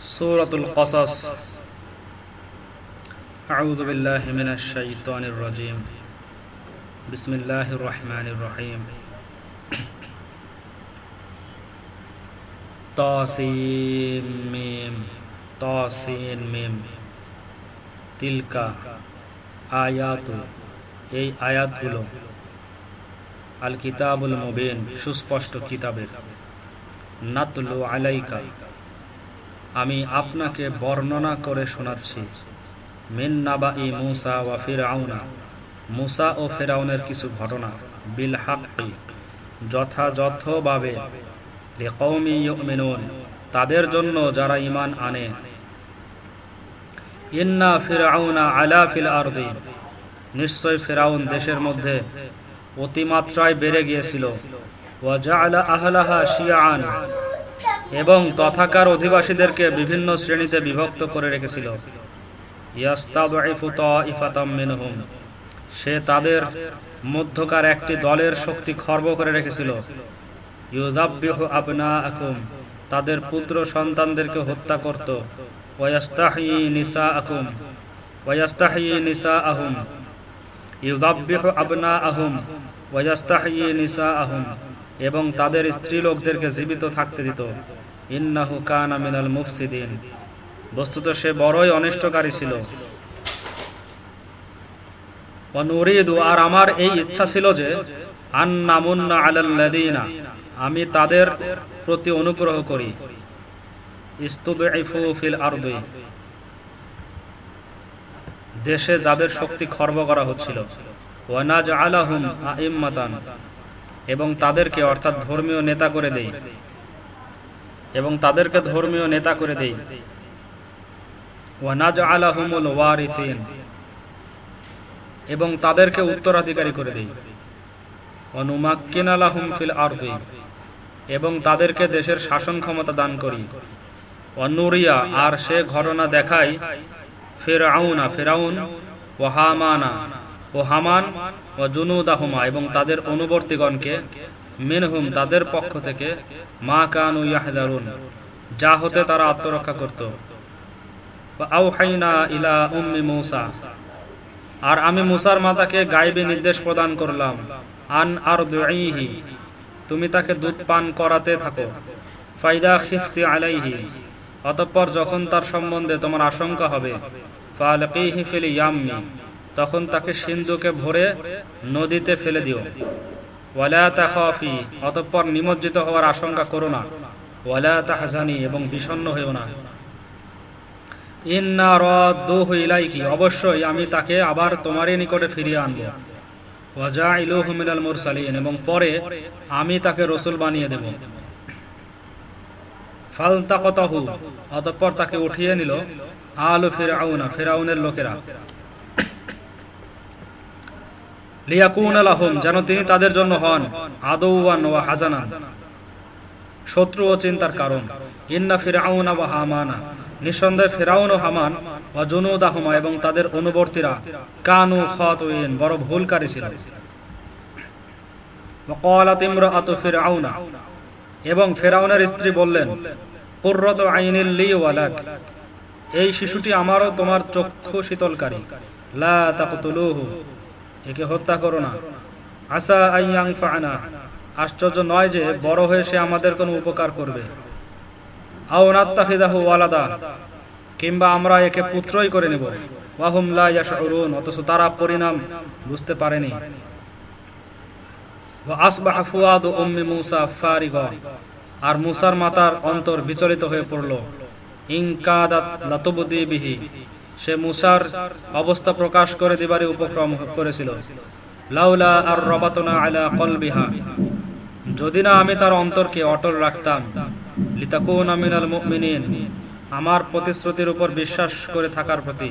سورة القصص أعوذ بالله من الشيطان الرجيم بسم الله الرحمن الرحيم طاسيم ميم طاسين ميم তিলকা আয়াত এই আয়াতগুলো আল কিতাবুল মুবিন সুস্পষ্ট কিতাবের নাতলু আলাইকা আমি আপনাকে বর্ণনা করে শোনাচ্ছি। মিন নাবাই মুসা ওয়া ফিরাউনা মুসা ও ফেরাউনের কিছু ঘটনা, বিল হাক্কি, যথাযথভাবে তাদের জন্য যারা ইমান আনে। ইন্না ফিরাউনা আলা ফিল আরদি। নিশ্চয় ফেরাউন দেশের মধ্যে অতিমাত্রায় বেড়ে গিয়েছিল। ওয়া জাআলা আহলাহা শিয়াআন। এবং তথাকার অধিবাসীদেরকে বিভিন্ন শ্রেণীতে বিভক্ত করে রেখেছিল। সে তাদের মধ্যকার একটি দলের শক্তি খর্ব করে রেখেছিল। আবনা আকুম তাদের পুত্র সন্তানদেরকে হত্যা করত। নিসা নিসা আহুম আবনা আহুম নিসা এবং তাদের স্ত্রী লোকদেরকে জীবিত থাকতে দিত। ইন্নাহু কানা মিনাল মুফসিদিন। বস্তুত সে বড়ই অনিষ্টকারী ছিল। আর আমার এই ইচ্ছা ছিল যে আমি তাদের প্রতি অনুগ্রহ করি। দেশে যাদের শক্তি খর্ব করা হচ্ছিল। এবং তাদেরকে অর্থাৎ ধর্মীয় নেতা করে দেই। এবং তাদেরকে ধর্মীয় নেতা করে দেই। এবং তাদেরকে উত্তরাধিকারী করে দেই। অনুমাক্কিন আলাহুম ফিল আরদি। এবং তাদেরকে দেশের শাসন ক্ষমতা দান করি। অনুরিয়া আর সে ঘটনা দেখায় ফেরাউনা, ফেরাউন ও হামানা। ও হামান ও জুনুদাহুমা এবং তাদের অনুবর্তীগণকে মিনহুম তাদের পক্ষ থেকে, মা কানু ইয়াহদারুন, যা হতে তারা আত্মরক্ষা করত। আউহাইনা ইলা উম্মি মৌসা, আর আমি মুসার মাতাকে গাইবে নির্দেশ প্রদান করলাম, আন আর তুমি তাকে দুধ পান করাতে থাকো। ফাইদা খিফতি আলাইহি, অতঃপর যখন তার সম্বন্ধে তোমার আশঙ্কা হবে, ফালকিহি ফিল ইয়াম্মি, তখন তাকে সিন্ধুকে ভরে নদীতে ফেলে দিও। অতঃপর নিমজ্জিত হওয়ার আশঙ্কা করো না। এবং বিষণ্ণ হইও না। অবশ্যই আমি তাকে আবার তোমারই নিকটে ফিরিয়ে এবং পরে আমি তাকে রসুল বানিয়ে দেব। ফালতাকতাহু, অতঃপর তাকে উঠিয়ে নিল আলু ফিরাউনা, ফিরাউনের লোকেরা। যেন তিনি তাদের জন্য হন আদৌয়ান শত্রু ও চিন্তার কারণ। ইন্না ফিরাউনা ওয়া হামানা। নিঃসন্দেহে ফেরাউন ও হামান ও জুনুদাহুমা এবং তাদের অনুবর্তীরা কানু খাতুইন, বড় ভুলকারী ছিল। এবং ফেরাউনের স্ত্রী বললেন, কুররাত আইনিল এই শিশুটি আমারও তোমার চক্ষু শীতলকারী। লা তাকতুলুহু। একে হত্যা করো না। আসা আইয়াং ফানা আশ্চর্য নয় যে বড় হয়ে সে আমাদের কোনো উপকার করবে। আও নাত্তাখিদাহু ওয়ালাদা। কিংবা আমরা একে পুত্রই করে নেব। ওয়াহুম লা ইয়াশউরুন। অথচ তারা পরিণাম বুঝতে পারেনি। ওয়া আসবাহা ফুয়াদু উম্মি মূসা ফারিগা। আর মুসার মাতার অন্তর বিচলিত হয়ে পড়ল। ইনকাদাত লাতুবদি বিহি। সে মুসার অবস্থা প্রকাশ করে দিবারই উপক্রম করেছিল। লাউলা আর রবাতনা আলা কলবিহা। যদি না আমি তার অন্তরকে অটল রাখতাম, লিতাকুন আমিনাল মুমিনিন, আমার প্রতিশ্রুতির উপর বিশ্বাস করে থাকার প্রতি।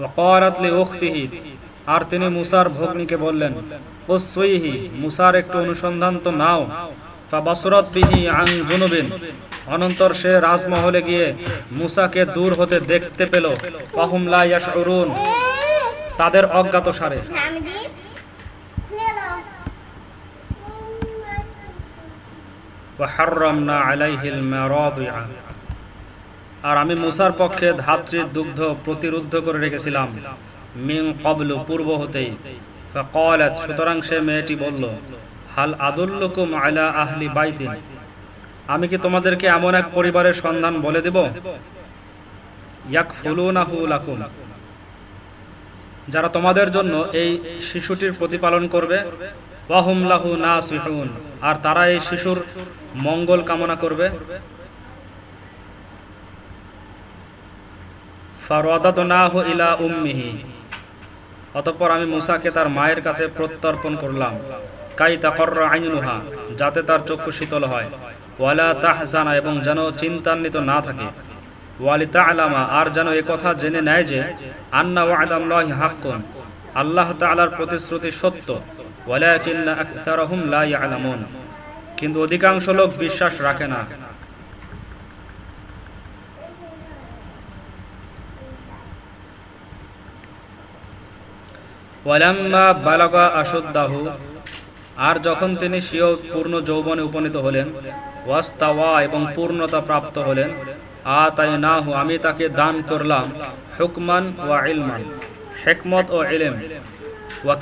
ওয়াকারাতলি উখতিহি। আর তিনি মুসার ভগ্নীকে বললেন ও সুইহি মুসার একটু অনুসন্ধান তো নাও। ফাবাসুরাত বিহি আন জুনুবিন। অনন্তর সে রাজমহলে গিয়ে মুসাকে দূর হতে দেখতে পেল। অহমলা ইয়াশরুন তাদের অজ্ঞাত সারে। আর আমি মুসার পক্ষে ধাত্রীর দুগ্ধ প্রতিরুদ্ধ করে রেখেছিলাম। মিং কবলু পূর্ব হতেই। সুতরাং সে মেয়েটি বলল, হাল আদুল্লুকুম আহলি বাইতিন? আমি কি তোমাদেরকে এমন এক পরিবারের সন্ধান বলে দেব? যারা তোমাদের জন্য এই শিশুটির প্রতিপালন করবে আর তারা এই শিশুর মঙ্গল কামনা করবে। ইলা উম্মিহি, অতঃপর আমি মুসাকে তার মায়ের কাছে প্রত্যর্পণ করলাম। কাই তাকর্র আইনুহা, যাতে তার চক্ষু শীতল হয়। ওয়ালা তাহজানা, এবং যেন চিন্তান্বিত না থাকে। ওয়ালি তালামা আর যেন এ কথা জেনে নেয় যে, আন্না ওয়াদামলাহি হাক্কুন, আল্লাহ তাআলার প্রতিশ্রুতি সত্য কিন্তু অধিকাংশ লোক বিশ্বাস রাখে না। আর যখন তিনি স্বীয় পূর্ণ যৌবনে উপনীত হলেন ওয়াস্তাওয়া এবং পূর্ণতা প্রাপ্ত হলেন। আ তাই না হু আমি তাকে দান করলাম হুকমান ওয়া ইলমান, হেকমত ও ইলেম। ওয়া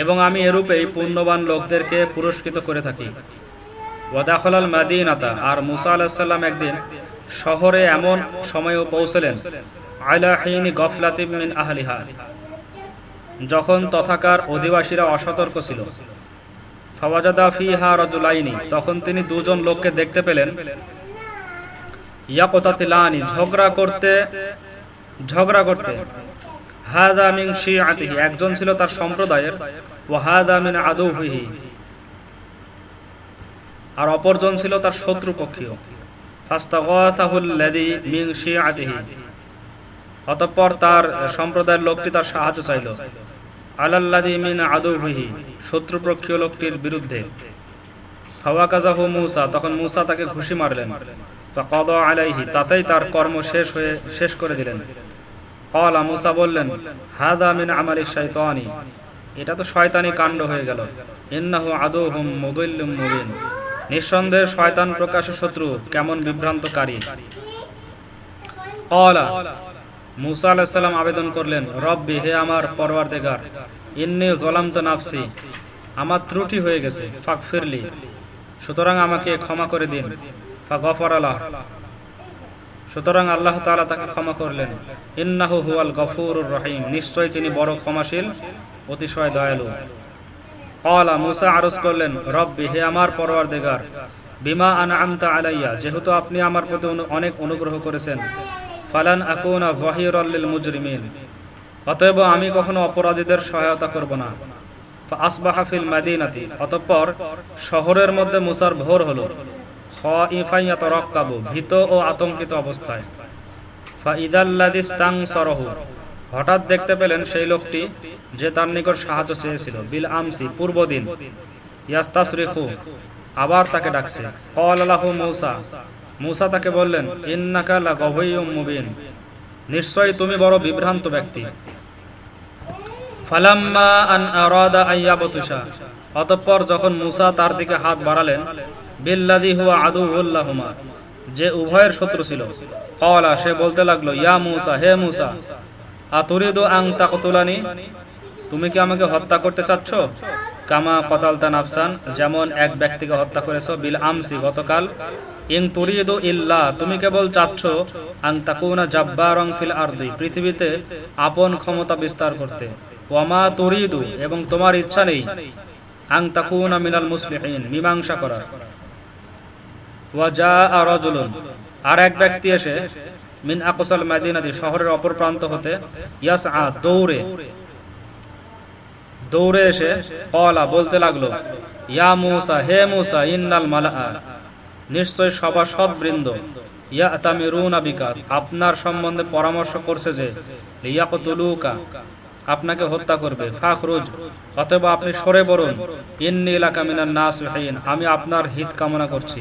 এবং আমি এরূপেই পুণ্যবান লোকদেরকে পুরস্কৃত করে থাকি। ওয়াদাখলাল মাদিনাতা, আর মুসা আলাহিসাল্লাম একদিন শহরে এমন সময়ও পৌঁছলেন, আলা হিনি গফলাতিম মিন আহলিহা, যখন তথাকার অধিবাসীরা অসতর্ক ছিল। তখন তিনি দুজন লোককে দেখতে পেলেন। ঝগড়া করতে ঝগড়া করতে। হাদা একজন ছিল তার সম্প্রদায়ের। ওয়া হাদা মিন আদুহিহি আর অপরজন ছিল তার শত্রু পক্ষীয় অতঃপর তার সম্প্রদায়ের লোকটি তার সাহায্য চাইল। শত্রুপক্ষীয় লোকটির বিরুদ্ধে। তখন মুসা তাকে ঘুষি মারলেন। তাতেই তার কর্ম শেষ হয়ে, শেষ করে দিলেন। কলা মুসা বললেন হাদা মিন আমালি শাইতানি। এটা তো শয়তানি কাণ্ড হয়ে গেল। ইন্নাহু মুবিন। নিঃসন্দেহে শয়তান প্রকাশ শত্রু, কেমন বিভ্রান্তকারী। মুসা আলাহিসাল্লাম আবেদন করলেন, রব্বি, হে আমার পরওয়ারদেগার, ইন্নি জলাম তো নাফসি, আমার ত্রুটি হয়ে গেছে ফাক ফিরলি সুতরাং আমাকে ক্ষমা করে দিন। ফা গফর আলাহ সুতরাং আল্লাহ তালা তাকে ক্ষমা করলেন। ইন্নাহু হুয়াল গফুরুর রহিম। নিশ্চয় তিনি বড় ক্ষমাশীল, অতিশয় দয়ালু। কলা মুসা আরজ করলেন, রব্বি, হে আমার পরওয়ারদেগার, বিমা আনা আমতা আলাইয়া, যেহেতু আপনি আমার প্রতি অনেক অনুগ্রহ করেছেন ফালান আকুনা জহিরুল মুজরিমিন। অতএব আমি কখনো অপরাধীদের সহায়তা করব না। আসবাহা ফিল মাদিনাতি। অতঃপর শহরের মধ্যে মুসার ভোর হলো। ভীত ও আতঙ্কিত অবস্থায়। ফাইদাল্লাদিস্তাং সরহু হঠাৎ দেখতে পেলেন সেই লোকটি যে তার নিকট সাহায্য চেয়েছিল। বিল আমসি পূর্বদিন ইয়াস্তাসরিফু আবার তাকে ডাকছে। মুসা তাকে বললেন, ইন্নাকা লা মুবিন। নিশ্চয়ই তুমি বড় বিভ্রান্ত ব্যক্তি। ফালাম্মা আন আরাদা অতঃপর যখন মুসা তার দিকে হাত বাড়ালেন বিল্লাদি হুয়া আদুউল্লাহুমা যে উভয়ের শত্রু ছিল কলা সে বলতে লাগল, ইয়া মুসা, হে মুসা, আতুরিদু আং তাকতুলানি? তুমি কি আমাকে হত্যা করতে চাচ্ছ? কামা কতালতা নাফসান, যেমন এক ব্যক্তিকে হত্যা করেছ বিল আমসি গতকাল ইং তুমি কেবল চাচ্ছ পৃথিবীতে আপন ক্ষমতা বিস্তার করতে। এবং তোমার ইচ্ছা নেই আং তাকুনা মিনাল মীমাংসা আর এক ব্যক্তি এসে মিন আকসাল মাদিনাদি শহরের অপর প্রান্ত হতে ইয়াস আ দৌড়ে। দৌড়ে এসে কলা বলতে লাগল, ইয়া মুসা, হে মুসা, ইন্নাল মালা নিশ্চয় সভাসদ বৃন্দ। ইয়া তামিরুনা বিকাত আপনার সম্বন্ধে পরামর্শ করছে যে, লিয়াকতুলুকা, আপনাকে হত্যা করবে, ফাখরুজ, অথবা আপনি সরে বলুন ইন্নি এলাকা মিনান নাসহিন, আমি আপনার হিত কামনা করছি।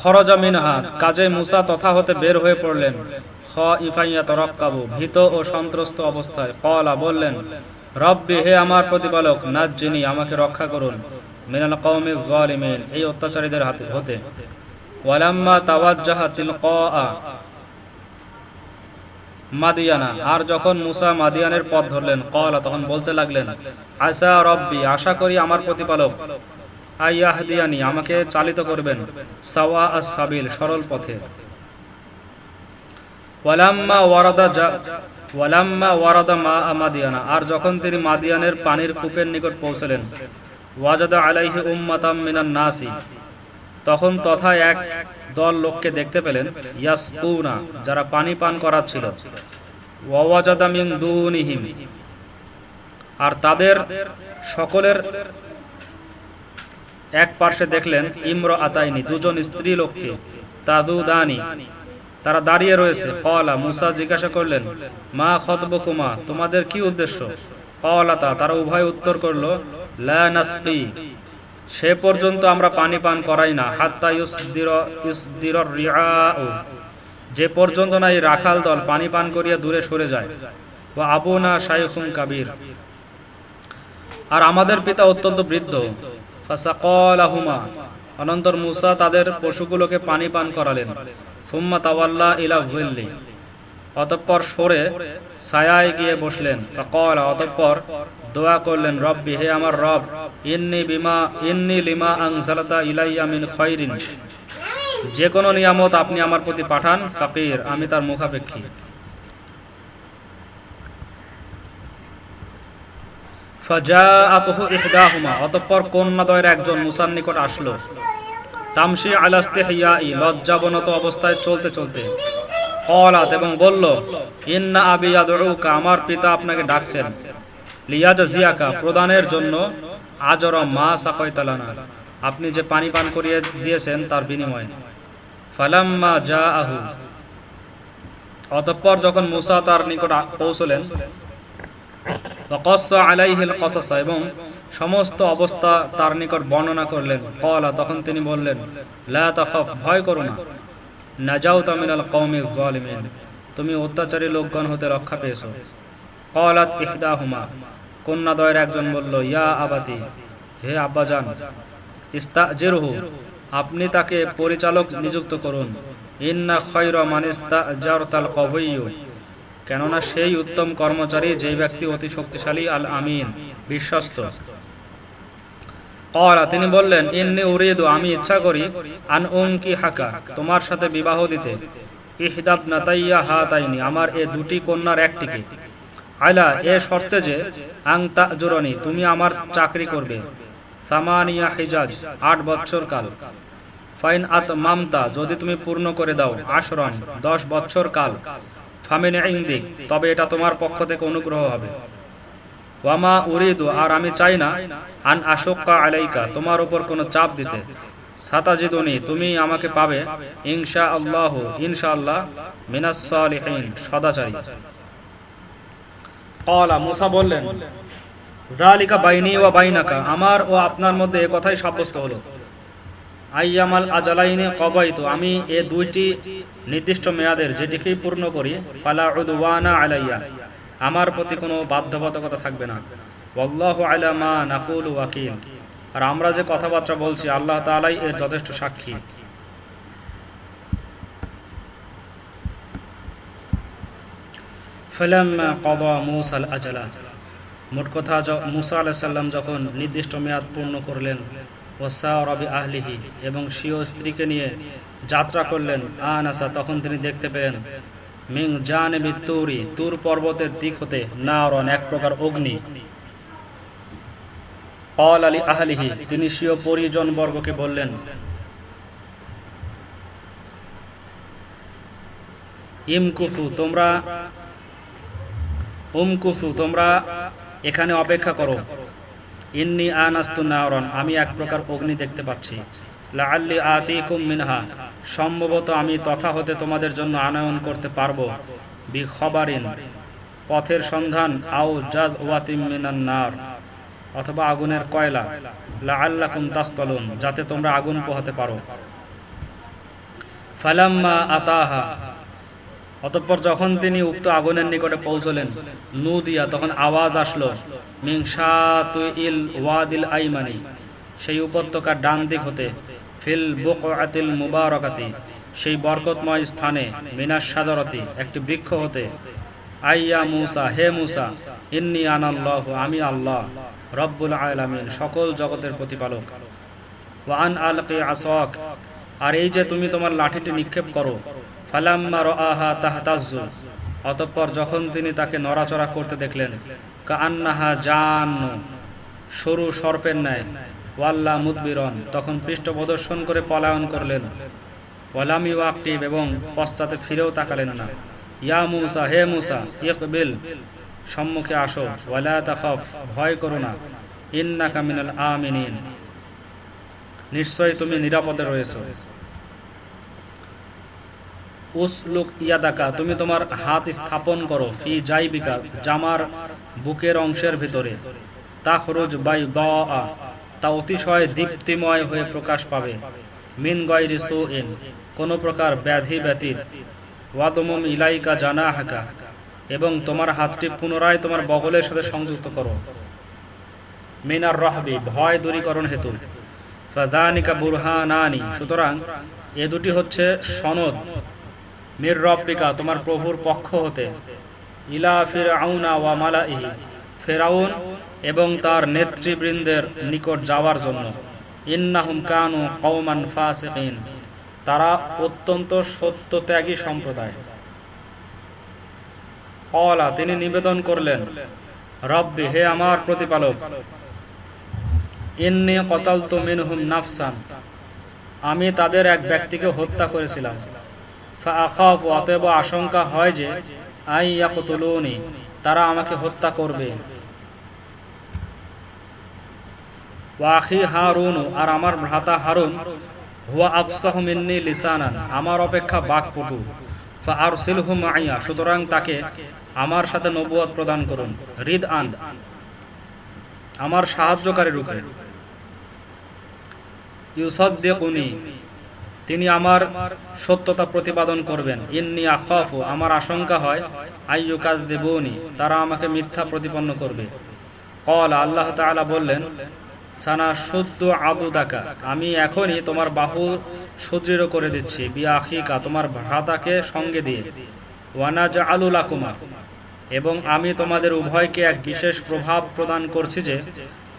খরজা মিনহা, কাজে মুসা তথা হতে বের হয়ে পড়লেন। খ ইফাইয়া তরক্কাবু, ভীত ও সন্ত্রস্ত অবস্থায়। কলা বললেন রব্বি, হে আমার প্রতিপালক নাজ্জিনি আমাকে রক্ষা করুন, মিনাল কওমি যালিমিন, এই অত্যাচারীদের হাতে হতে। ওয়ালাম্মা তাওয়াজ্জাহা তিলকা মাদিয়ানা, আর যখন মুসা মাদিয়ানের পথ ধরলেন কলা তখন বলতে লাগলেন আসা রব্বি, আশা করি আমার প্রতিপালক, আইয়াহদিয়ানি, আমাকে চালিত করবেন, সাওয়া আস সাবিল সরল পথে। ওয়ালাম্মা ওয়ারাদা ওয়ালাম্মা ওয়ারাদা মা আর যখন তিনি মাদিয়ানের পানির কূপের নিকট পৌঁছলেন, ওয়াজাদা আলাইহি উম্মাতাম মিনান নাসি, তখন তথা এক দল লোককে দেখতে পেলেন, ইয়াসকুনা, যারা পানি পান করাচ্ছিল। ওয়াজাদা মিন দুনিহিম, আর তাদের সকলের এক পার্শ্বে দেখলেন ইমর আতাইনি দুজন স্ত্রী লোককে তাদু দানি তারা দাঁড়িয়ে রয়েছে। কলা মুসা জিজ্ঞাসা করলেন, মা খতবকুমা, তোমাদের কি উদ্দেশ্য? কলাতা তারা উভয় উত্তর করল, লা সে পর্যন্ত আমরা পানি পান করাই না। হাত্তা ইউসদির যে পর্যন্ত না এই রাখাল দল পানি পান করিয়া দূরে সরে যায়। ও আবু না শাইখুন কাবির। আর আমাদের পিতা অত্যন্ত বৃদ্ধ। ফাসাকালাহুমা, অনন্তর মুসা তাদের পশুগুলোকে পানি পান করালেন। অতঃপর সরে ছায়ায় গিয়ে বসলেন। অতঃপর দোয়া করলেন, রব্বি, হে আমার রব, ইন্নি লিমা ইলাইয়া যে কোনো নিয়ামত আপনি আমার প্রতি পাঠান, ফাকির, আমি তার মুখাপেক্ষী। ফাজাআতুহু ইহদাহুমা, অতঃপর কন্যাদ্বয়ের একজন মুসার নিকট আসলো। তামশি আলাস্তেহিয়াই লজ্জাবনত অবস্থায় চলতে চলতে কলাত এবং বলল, ইন্না আবি ইয়াদউকা, আমার পিতা আপনাকে ডাকছেন। লিয়াজ জিয়াকা প্রদানের জন্য আজর মা সাকাইতালানা। আপনি যে পানি পান করিয়ে দিয়েছেন তার বিনিময়ে। ফালাম্মা যা আহু অতঃপর যখন মুসা তার নিকট পৌঁছলেন এবং সমস্ত অবস্থা তার নিকট বর্ণনা করলেন। কলা তখন তিনি বললেন ভয় করো না। নাজাউতা মিনাল কওমি যালিমিন, তুমি অত্যাচারী লোকগণ হতে রক্ষা পেয়েছ। কলাত ইহদাহুমা কন্যাদয়ের একজন বলল, ইয়া আবাতি হে আব্বাজান, ইস্তাজিরহু, আপনি তাকে পরিচালক নিযুক্ত করুন। ইন্না খয়রা মান ইস্তাজারতাল কওয়িয়্যু কেননা সেই উত্তম কর্মচারী যেই ব্যক্তি অতি শক্তিশালী আল আমিন বিশ্বস্ত। তিনি বললেন, ইন্নি উরিদু, আমি ইচ্ছা করি আন উমকি হাকা তোমার সাথে বিবাহ দিতে। ইহদাব নাতাইয়া হা তাইনি আমার এ দুটি কন্যার একটিকে। আইলা এ শর্তে যে, আং তাজুরনি, তুমি আমার চাকরি করবে। সামানিয়া হিজাজ, আট বছর কাল। ফাইন আত মামতা যদি তুমি পূর্ণ করে দাও, আশরন, দশ বছর কাল। ফামিন ইংদিক তবে এটা তোমার পক্ষ থেকে অনুগ্রহ হবে। ওয়ামা উরিদু আর আমি চাই না আন আশোক্কা আলাইকা তোমার উপর কোনো চাপ দিতে। তুমি আমাকে পাবে ইনশা আল্লাহ ইনশা আল্লাহ মিনাস সদাচারী। কলা মুসা বললেন জালিকা বাইনি ওয়া বাইনাকা আমার ও আপনার মধ্যে এ কথাই সাব্যস্ত হলো। আইয়ামাল আজালাইনে কবাইতু আমি এ দুইটি নির্দিষ্ট মেয়াদের যেটিকেই পূর্ণ করি ফালা উদওয়ানা আলাইয়া। আমার প্রতি কোনো বাধ্যবাধকতা থাকবে না। ওয়াল্লাহু আলা মা নাকুলু ওয়াকিল। আর আমরা যে কথাবার্তা বলছি, আল্লাহ তাআলাই এর যথেষ্ট সাক্ষী। মোট কথা মুসা আলাইহিস সালাম যখন নির্দিষ্ট মেয়াদ পূর্ণ করলেন ওসারবি আহলিহি এবং স্বীয় স্ত্রীকে নিয়ে যাত্রা করলেন আনাসা, তখন তিনি দেখতে পেলেন মিং জানেবি তুরি, তুর পর্বতের দিক হতে নারন এক প্রকার অগ্নি। আলী আহলিহি, তিনি পরিজন বর্গকে বললেন, ইমকুসু, তোমরা উমকুসু, তোমরা এখানে অপেক্ষা করো। ইন্নি আনাস্তু নাওরন আমি এক প্রকার অগ্নি দেখতে পাচ্ছি। লাআল্লি আতিকুম মিনহা, সম্ভবত আমি তথা হতে তোমাদের জন্য আনয়ন করতে পারব। বি খবরিন পথের সন্ধান, আও জাদ ওয়াতিম মিনান নার, অথবা আগুনের কয়লা। লাআল্লাকুম তাসতালুন, যাতে তোমরা আগুন পোহাতে পারো। ফালাম্মা আতাহা, অতঃপর যখন তিনি উক্ত আগুনের নিকটে পৌঁছলেন, নু দিয়া তখন আওয়াজ আসলো মিংসাতুইল ওয়াদিল আইমানি, সেই উপত্যকার ডান দিক হতে। ফিল সেই বরকতময় স্থানে সাদরতি, একটি বৃক্ষ হতে, আইয়া মুসা, হে মুসা, ইন্নি আমি আল্লাহ, রব্বুল আলামিন, সকল জগতের প্রতিপালক। ওয়ান আর এই যে তুমি তোমার লাঠিটি নিক্ষেপ করো, ফালাম্মা তাহতাজ্জু, অতঃপর যখন তিনি তাকে নড়াচড়া করতে দেখলেন কান্নাহা জান সরু সর্পের ন্যায় ওয়াল্লা মুদবিরন। তখন পৃষ্ঠ প্রদর্শন করে পলায়ন করলেন। ওয়ালামি ওয়াক্তিব এবং পশ্চাতে ফিরেও তাকালেন না। ইয়া মুসা, হে মুসা, ইকবিল, সম্মুখে আসো। ওয়ালা তাখাফ, ভয় করো না। ইন্নাকা মিনাল আমিনিন। নিশ্চয়ই তুমি নিরাপদে রয়েছো। উসলুক ইয়াদাকা, তুমি তোমার হাত স্থাপন করো। ফি জাইবিকা, জামার বুকের অংশের ভিতরে। তা খরচ বাই বা তা অতিশয় দীপ্তিময় হয়ে প্রকাশ পাবে। মিন গয়রি সুইন, কোন প্রকার ব্যাধি ব্যতীত। ওয়াদমম ইলাইকা জানা হাকা এবং তোমার হাতটি পুনরায় তোমার বগলের সাথে সংযুক্ত করো। মিনার রহবি, ভয় দূরীকরণ হেতু। ফাদানিকা বুরহানানি, সুতরাং এ দুটি হচ্ছে সনদ। মির রব্বিকা, তোমার প্রভুর পক্ষ হতে। ইলা ফির আউনা ওয়া মালাইহি ফেরাউন এবং তার নেতৃবৃন্দের নিকট যাওয়ার জন্য। ইন্নাহুম কানু কওমান ফাসিকিন। তারা অত্যন্ত সত্যত্যাগী সম্প্রদায়। কলা তিনি নিবেদন করলেন, রব্বি, হে আমার প্রতিপালক, ইন্নি কতালতু মিনহুম নাফসান। আমি তাদের এক ব্যক্তিকে হত্যা করেছিলাম। অতএব আশঙ্কা হয় যে আই তারা আমাকে হত্যা করবে। ওয়াখি হারুন আর আমার ভ্রাতা হারুন, হুয়া আফসাহ মিন্নি লিসানান, আমার অপেক্ষা বাকপটু, ফাআরসিলহু মাইয়া, সুতরাং তাকে আমার সাথে নবুয়ত প্রদান করুন, রিদ আন, আমার সাহায্যকারী রূপে। তিনি আমার সত্যতা প্রতিপাদন করবেন, ইন্নি আখাফু, আমার আশঙ্কা হয় আইয়ুকাজ দেবনি তারা আমাকে মিথ্যা প্রতিপন্ন করবে। কল আল্লাহ তাআলা বললেন সানা শুদ্ধ আদুদাকা আমি এখনই তোমার বাহু সুদৃঢ় করে দিচ্ছি বিয়া তোমার ভ্রাতাকে সঙ্গে দিয়ে। ওয়ানা আলুলাকুমা, এবং আমি তোমাদের উভয়কে এক বিশেষ প্রভাব প্রদান করছি যে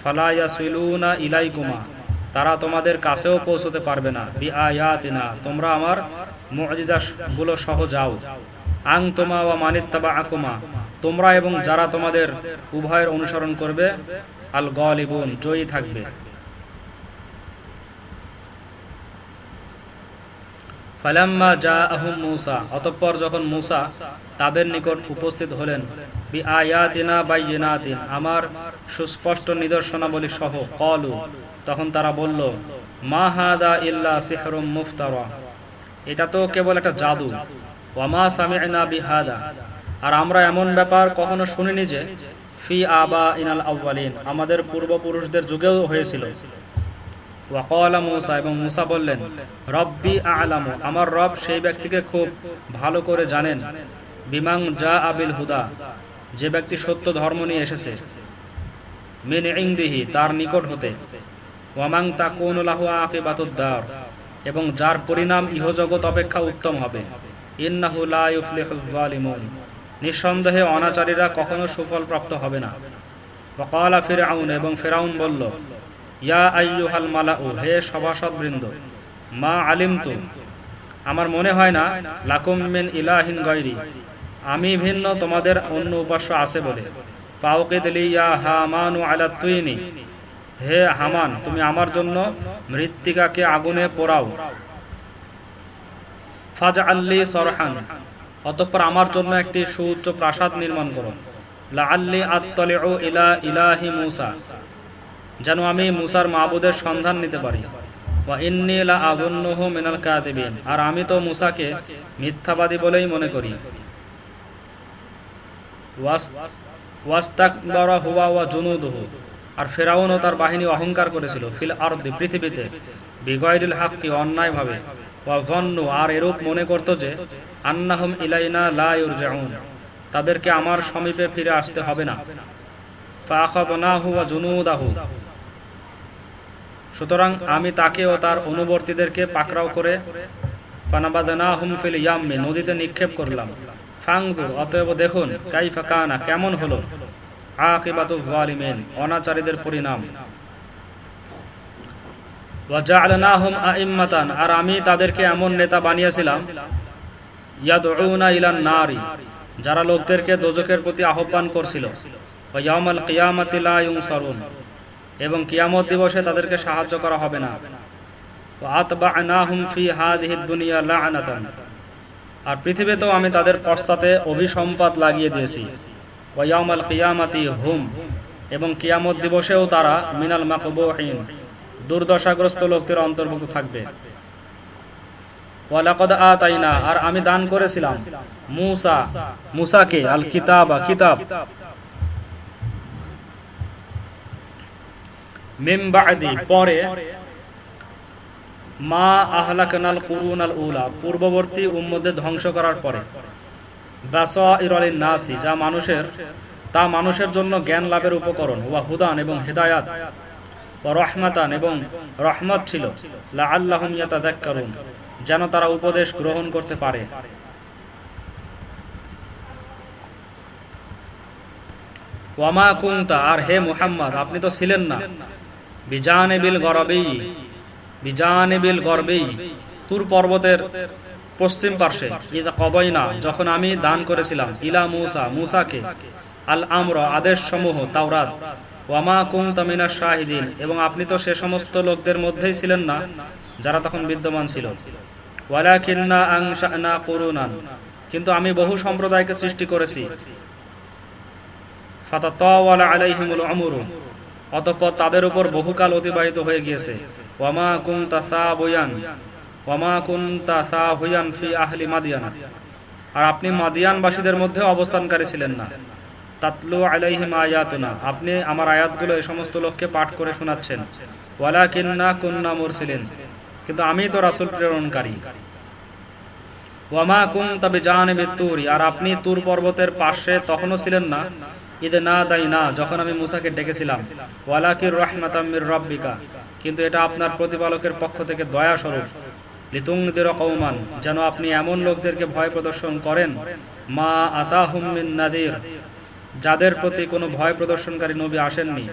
ফালাইয়া সুইলুনা ইলাইকুমা, তারা তোমাদের কাছেও পৌঁছতে পারবে না বি আয়াতিনা তোমরা আমার মুজিজাগুলো সহ যাও। আং তোমা ওয়া মানিত্তাবা আকুমা তোমরা এবং যারা তোমাদের উভয়ের অনুসরণ করবে আল গলিবুন জয়ী থাকবে। ফালাম্মা যা আহম মুসা, অতঃপর যখন মুসা তাদের নিকট উপস্থিত হলেন বি আয়াতিনা বাইয়িনাতিন, আমার সুস্পষ্ট নিদর্শনাবলী সহ কলু তখন তারা বলল, মা হাদা ইল্লা সিহরুম মুফতারা? এটা তো কেবল একটা জাদু। ওয়ামা সামি'না বিহাদা? আর আমরা এমন ব্যাপার কখনো শুনিনি যে ফি আবা ইনাল আউ্বালিন আমাদের পূর্বপুরুষদের যুগেও হয়েছিল। বললেন, রব্বি আলামু, আমার রব সেই ব্যক্তিকে খুব ভালো করে জানেন। বিমাং যা আবিল হুদা, যে ব্যক্তি সত্য ধর্ম নিয়ে এসেছে। মিন ইংদিহি তার নিকট হতে। ওয়ামাং তা কোন লাহু আকিবাতুদ্দার এবং যার পরিণাম ইহজগৎ অপেক্ষা উত্তম হবে। ইন্নাহু লা ইউফলিহুল জালিমুন। নিঃসন্দেহে অনাচারীরা কখনো সুফল প্রাপ্ত হবে না। ওয়াকালা ফিরআউন এবং ফেরাউন বলল, ইয়া আইয়ুহাল মালাউ, হে সভাসদবৃন্দ, মা আলিমতু, আমার মনে হয় না, লাকুম মিন ইলাহিন গৈরি আমি ভিন্ন তোমাদের অন্য উপাস্য আছে বলে। পাওকিদ লিয়া হামানু আলা তুইনি, হে হামান, তুমি আমার জন্য মৃত্তিকাকে আগুনে পোড়াও। ফাজ আল্লি সরহান অতঃপর আমার জন্য একটি সুউচ্চ প্রাসাদ নির্মাণ করো। যেন আমি মুসার মাহবুদের সন্ধান নিতে পারি। কাযিবিন, আর আমি তো মুসাকে মিথ্যাবাদী বলেই মনে করি। আর ফেরাউন ও তার বাহিনী অহংকার করেছিল। ফিল আরদি, পৃথিবীতে, বিগয়রিল হাক্কি অন্যায়ভাবে। আর এরূপ মনে করত যে, আন্নাহুম ইলাইনা লা ইউরজাউন, তাদেরকে আমার সমীপে ফিরে আসতে হবে না। সুতরাং আমি তাকে ও তার অনুবর্তীদেরকে পাকড়াও করে নদীতে নিক্ষেপ করলাম। অতএব দেখুন, কাইফা কানা, কেমন হলো? আকিবাতু অনাচারীদের পরিণাম। আর আমি তাদেরকে এমন নেতা বানিয়েছিলাম ইয়াদউনা ইলান নারি যারা লোকদেরকে দোজকের প্রতি আহ্বান করছিল। এবং কিয়ামত দিবসে তাদেরকে সাহায্য করা হবে না। আতবা'নাহুম ফি লা'নাতান আর পৃথিবীতেও আমি তাদের পশ্চাতে অভিসম্পাত লাগিয়ে দিয়েছি। কিয়ামাতি হুম এবং কিয়ামত দিবসেও তারা মিনাল মাকবুহিন দুর্দশাগ্রস্ত লোকদের অন্তর্ভুক্ত থাকবে। আর আমি দান করেছিলাম। মুসা, মুসাকে আল কিতাব। কিতাব পরে মা আহলাকানাল কুরুন আল উলা, পূর্ববর্তী উম্মদের ধ্বংস করার পরে। যা মানুষের, তা মানুষের জন্য জ্ঞান লাভের উপকরণ ওয়া হুদান এবং হেদায়াত। রহমাতান এবং রহমত ছিল। লা আল্লাহম ইয়াতাযাক্কারুন, যেন তারা উপদেশ গ্রহণ করতে পারে। ওয়ামা কুনতা, আর হে মুহাম্মদ, আপনি তো ছিলেন না। বিজানে বিল গরবেই বিজানে বিল তুর পর্বতের পশ্চিম পার্শ্বে। ইদা কবইনা, যখন আমি দান করেছিলাম ইলা মুসা, মুসাকে। আল আমর আদেশ সমূহ তাওরাত। ওয়ামা শাহিদিন, এবং আপনি তো সে সমস্ত লোকদের মধ্যেই ছিলেন না, যারা তখন বিদ্যমান ছিল। কিন্তু আমি বহু সম্প্রদায়কে সৃষ্টি করেছি। ফাতাতাওয়ালা অতঃপর তাদের উপর বহুকাল অতিবাহিত হয়ে গিয়েছে। আর আপনি মাদিয়ানবাসীদের মধ্যে অবস্থানকারী ছিলেন না। তাতলু আলাইহিম আয়াতুনা। আপনি আমার আয়াতগুলো এই সমস্ত লোককে পাঠ করে শোনাচ্ছেন। ওয়ালাকিন্না কুন্না মুরসিলিন। কিন্তু আমি তো রাসূল প্রেরণকারী। ওয়ামা আর আপনি তুর পর্বতের পাশে তখনও ছিলেন না। না দাই না, যখন আমি মুসাকে ডেকেছিলাম। ওয়ালাকির রব্বিকা। কিন্তু এটা আপনার প্রতিপালকের পক্ষ থেকে দয়া স্বরূপ লিতুংদির যেন আপনি এমন লোকদেরকে ভয় প্রদর্শন করেন। মা আতাহুমিন নাদির। যাদের প্রতি কোনো ভয় প্রদর্শনকারী নবী আসেননি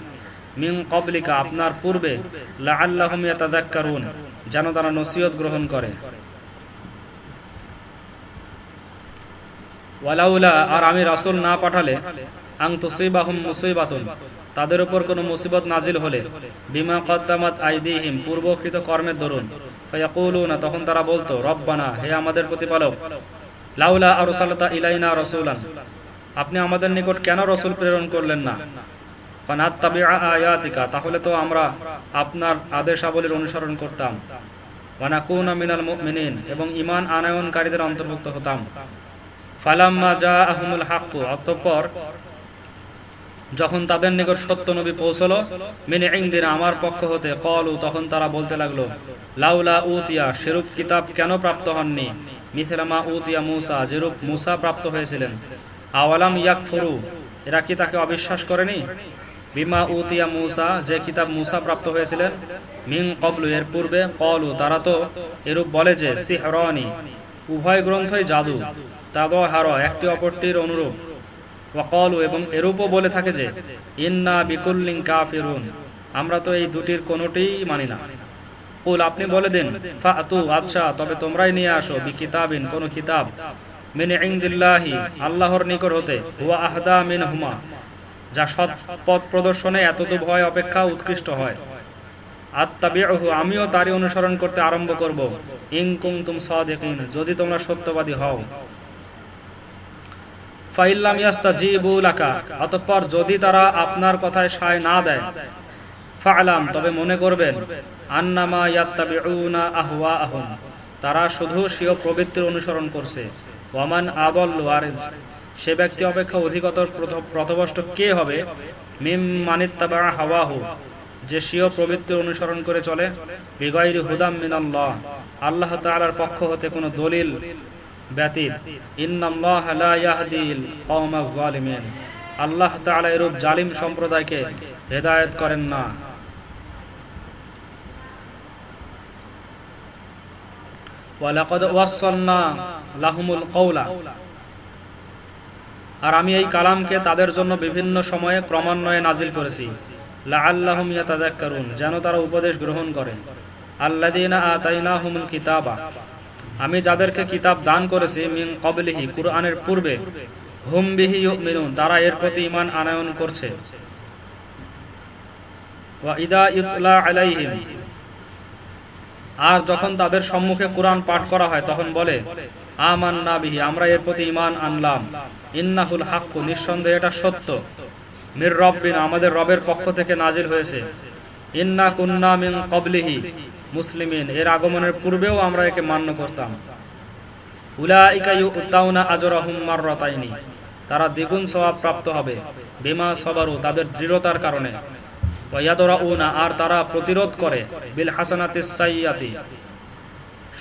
মিং কবলিকা আপনার পূর্বে লা যেন তারা নসিহত গ্রহণ করে। ওয়ালাউলা, আর আমি রাসূল না পাঠালে, আং তুসিবাহুম মুসিবাতুন, তাদের উপর কোনো মুসিবত নাজিল হলে, বিমা কদ্দামাত আইদিহিম, পূর্বকৃত কর্মের দরুন, ফায়াকুলুনা, তখন তারা বলতো, রব্বানা, হে আমাদের প্রতিপালক, লাউলা আর ইলাইনা রাসূলান আপনি আমাদের নিকট কেন রসুল প্রেরণ করলেন না? তাহলে তো আমরা আপনার আদেশাবলীর অনুসরণ করতাম। এবং ঈমান আনয়নকারীদের অন্তর্ভুক্ত হতাম। যখন তাদের নিকট সত্য নবী পৌঁছলো, মিনে ইংদিন আমার পক্ষ হতে কলু তখন তারা বলতে লাগল, লাউলা উতিয়া, সেরূপ কিতাব কেন প্রাপ্ত হননি? মিথিলামা উতিয়া মুসা, যেরূপ মুসা প্রাপ্ত হয়েছিলেন। আওয়ালাম ইয়াক ফুরু এরা কি তাকে অবিশ্বাস করেনি? বিমা উতিয়া মুসা, যে কিতাব মুসা প্রাপ্ত হয়েছিলেন মিং কবলু এর পূর্বে কলু তারা তো এরূপ বলে যে, সিহরানি, উভয় গ্রন্থই জাদু তাদ হার একটি অপরটির অনুরূপ। ওয়াকলু এবং এরূপও বলে থাকে যে, ইন্না বিকুল্লিং কাফিরুন, আমরা তো এই দুটির কোনোটিই মানি না। কুল, আপনি বলে দিন, ফাতু আচ্ছা তবে তোমরাই নিয়ে আসো বি কিতাবিন কোন কিতাব। আল্লাহর নিকট হতে, হুয়া আহদা মিন হুমা যা সৎ পথ প্রদর্শনে এতদূর ভয় অপেক্ষা উৎকৃষ্ট হয়। আত্মাবিহু আমিও তারই অনুসরণ করতে আরম্ভ করব। ইং কুং তুম সদিকিন, যদি তোমরা সত্যবাদী হও। ফাইল্লাম ইয়াস্তা জিবুলাকা অতঃপর যদি তারা আপনার কথায় সায় না দেয়, ফালাম, তবে মনে করবেন, আন্নামা ইয়াত্তাবিউনা আহওয়া আহুম তারা শুধু স্বীয় প্রবৃত্তির অনুসরণ করছে। ওয়ামান আবল্লু আর সে ব্যক্তি অপেক্ষা অধিকতর প্রথবষ্ট কে হবে? মিম মানিত্তাবা হাওয়াহু, যে স্বীয় প্রবৃত্তির অনুসরণ করে চলে। বিগৈরি হুদাম মিনাল্লাহ, আল্লাহ তাআলার পক্ষ হতে কোনো দলিল ব্যতীত, ইন্নাল্লাহ লা ইয়াহদিল কওমাজ জালিমিন আল্লাহ তাআলা এরূপ জালিম সম্প্রদায়কে হেদায়েত করেন না। আর আমি এই কালামকে তাদের জন্য বিভিন্ন সময়ে ক্রমান্বয়ে নাজিল করেছি। যেন তারা উপদেশ গ্রহণ করে। আতাইনাহুমুল কিতাবা। আমি যাদেরকে কিতাব দান করেছি মিন ক্বাবলিহি, কুরআনের পূর্বে, হুম বিহি ইউমিনুন, তারা এর প্রতি ইমান আনায়ন করছে। আর যখন তাদের সম্মুখে কোরআন পাঠ করা হয়, তখন বলে আমান না আমরা এর প্রতি ইমান আনলাম। ইন্নাহুল হাক্কু, নিঃসন্দেহে এটা সত্য। মির রব্বিন, আমাদের রবের পক্ষ থেকে নাজিল হয়েছে। ইন্না কুন্না মিন কবলিহি মুসলিমিন, এর আগমনের পূর্বেও আমরা একে মান্য করতাম। উলাইকা ইউতাউনা আজরাহুম মাররাতাইনি, তারা দ্বিগুণ সওয়াব প্রাপ্ত হবে। বিমা সবারু, তাদের দৃঢ়তার কারণে। আর তারা প্রতিরোধ করে, বিল হাসানাতে সাইয়াতি,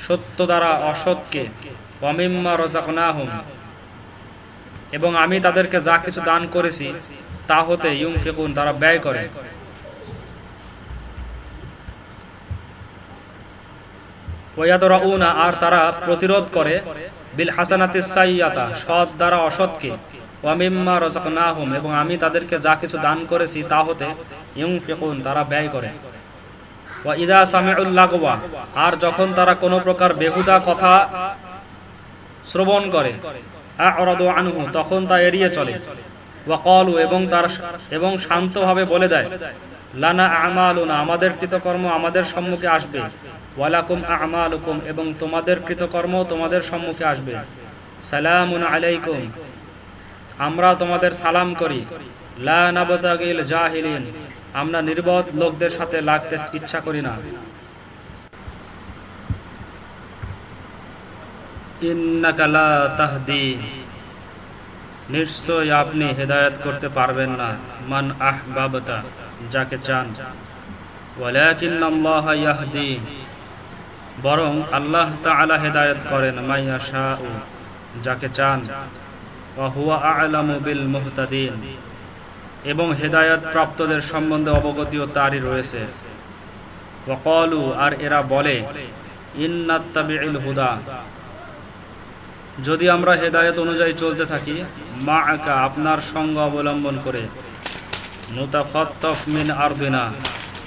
সত্য দ্বারা অসৎকে ওয়ামিম্মা রাযাকনাহুম, এবং আমি তাদেরকে যা কিছু দান করেছি, তা হতে ইউনফিকুন, তারা ব্যয় করে। আর তারা প্রতিরোধ করে, বিল দ্বারা অসৎকে এবং আমি তাদেরকে যা কিছু দান করেছি, তা হতে ইউনফিকুন, তারা ব্যয় করে। ওয়া ইদা সামিউল লাগওয়া আর যখন তারা কোনো প্রকার বেহুদা কথা শ্রবণ করে আনহু, তখন তা এড়িয়ে চলে। ওয়া এবং তার, এবং শান্তভাবে বলে দেয়, লানা আমালুনা, আমাদের কৃতকর্ম আমাদের সম্মুখে আসবে। ওয়ালাকুম আমালুকুম, এবং তোমাদের কৃতকর্ম তোমাদের সম্মুখে আসবে। সালামুন আলাইকুম, আমরা তোমাদের সালাম করি। লা নাবতাগিল জাহিলিন আমরা নির্বোধ লোকদের সাথে লাগতে ইচ্ছা করি না। নিশ্চয় আপনি হেদায়েত করতে পারবেন না, মান আহবাবতা, যাকে চান। বরং আল্লাহ তাআলা হেদায়েত করেন মাইয়া শাহ যাকে চান। আ'লামু বিল মুহতাদিন। এবং হেদায়ত প্রাপ্তদের সম্বন্ধে অবগতিও তারই রয়েছে। ওয়াকালু, আর এরা বলে ইন্নাত্তাবিউল হুদা। যদি আমরা হেদায়ত অনুযায়ী চলতে থাকি মা আকা আপনার সঙ্গ অবলম্বন করে। নুতাফাত্তাফ মিন আরদিনা।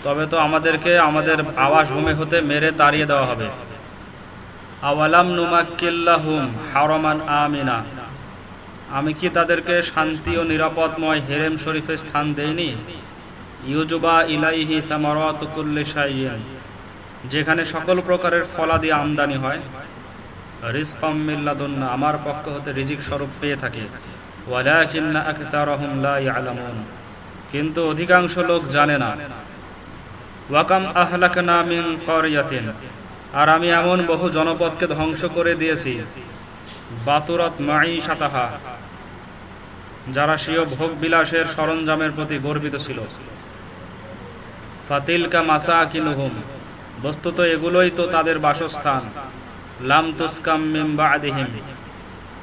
তবে তো আমাদেরকে আমাদের আবাসভূমি হতে মেরে তাড়িয়ে দেওয়া হবে। আওয়ালাম নুমাক্কিল্লাহুম হারামান আমিনা। আমি কি তাদেরকে শান্তি ও নিরাপদময় হেরেম শরীফে স্থান দেইনি? ইউজুবা ইলাইহি সামারাতু কুল্লি যেখানে সকল প্রকারের ফলাদি আমদানি হয়। রিজকাম মিল্লাদুন্না আমার পক্ষ হতে রিজিক স্বরূপ পেয়ে থাকে। ওয়ালাকিন্না আকতারহুম লা ইয়ালামুন। কিন্তু অধিকাংশ লোক জানে না। ওয়াকাম আহলাকনা মিন ক্বরিয়াতিন আর আমি এমন বহু জনপদকে ধ্বংস করে দিয়েছি। বাতুরাত মাঈশাতাহা। যারা স্বীয় ভোগ বিলাসের সরঞ্জামের প্রতি গর্বিত ছিল। ফাতিলকা মাসা কিনুহুম বস্তুত এগুলোই তো তাদের বাসস্থান। লাম তুসকাম মিম বাদিহিম,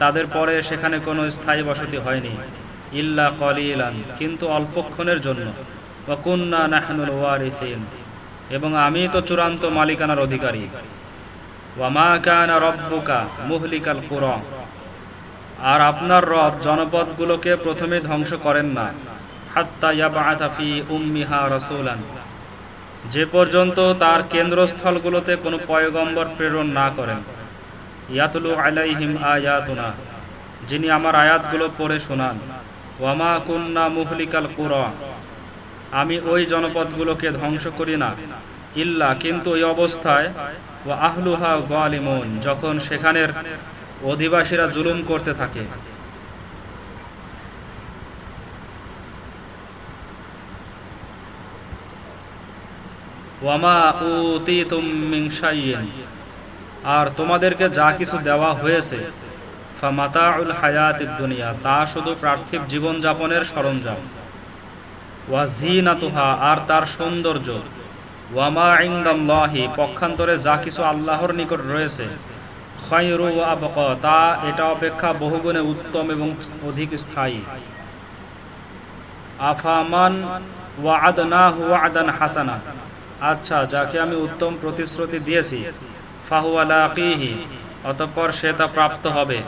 তাদের পরে সেখানে কোনো স্থায়ী বসতি হয়নি, ইল্লা কলিলান, কিন্তু অল্পক্ষণের জন্য। ওয়াকুন্না নাহনুল ওয়ারিসিন, এবং আমি তো চূড়ান্ত মালিকানার অধিকারী। ওয়ামা কানা রব্বুকা মুহলিকাল কুরা আর আপনার রব জনপদগুলোকে প্রথমে ধ্বংস করেন না। হাত্তা উম্মিহা যে পর্যন্ত তার কেন্দ্রস্থলগুলোতে কোনো পয়গম্বর প্রেরণ না করেন। ইয়াতলু আলাইহিম আয়াতুনা। যিনি আমার আয়াতগুলো পড়ে শোনান। ওয়ামা কুন্না মুহলিকাল কুরা আমি ওই জনপদগুলোকে ধ্বংস করি না। ইল্লা, কিন্তু ওই অবস্থায় ও আহলুহা গালিমুন যখন সেখানের অধিবাসীরা জুলুম করতে থাকে। আর তোমাদেরকে যা কিছু দেওয়া হয়েছে তা শুধু পার্থিব জীবন যাপনের সরঞ্জাম আর তার সৌন্দর্য। ওয়ামা ইনদাল্লাহি, পক্ষান্তরে যা কিছু আল্লাহর নিকট রয়েছে খয়রু আবক, তা এটা অপেক্ষা বহুগুণে উত্তম এবং অধিক স্থায়ী। আফামান ওয়াদনাহু ওয়াদান হাসানা। আচ্ছা যাকে আমি উত্তম প্রতিশ্রুতি দিয়েছি ফাহুয়ালাকিহি অতঃপর সে তা প্রাপ্ত হবে।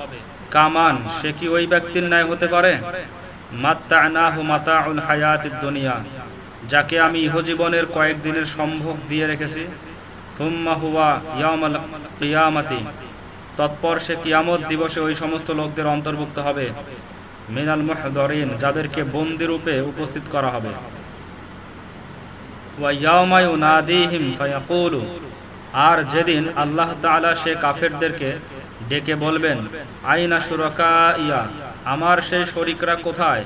কামান, সে কি ওই ব্যক্তির ন্যায় হতে পারে? মাত্তানাহু মাতাউল হায়াতিদ দুনিয়া, যাকে আমি ইহজীবনের কয়েকদিনের সম্ভোগ দিয়ে রেখেছি। সুম্মা হুয়া ইয়ামাল তৎপর সে কিয়ামত দিবসে ওই সমস্ত লোকদের অন্তর্ভুক্ত হবে। মিনাল মুহদরিন, যাদেরকে বন্দি রূপে উপস্থিত করা হবে। আর যেদিন আল্লাহ তাআলা সে কাফেরদেরকে ডেকে বলবেন, আইনা সুরকা ইয়া আমার সেই শরিকরা কোথায়?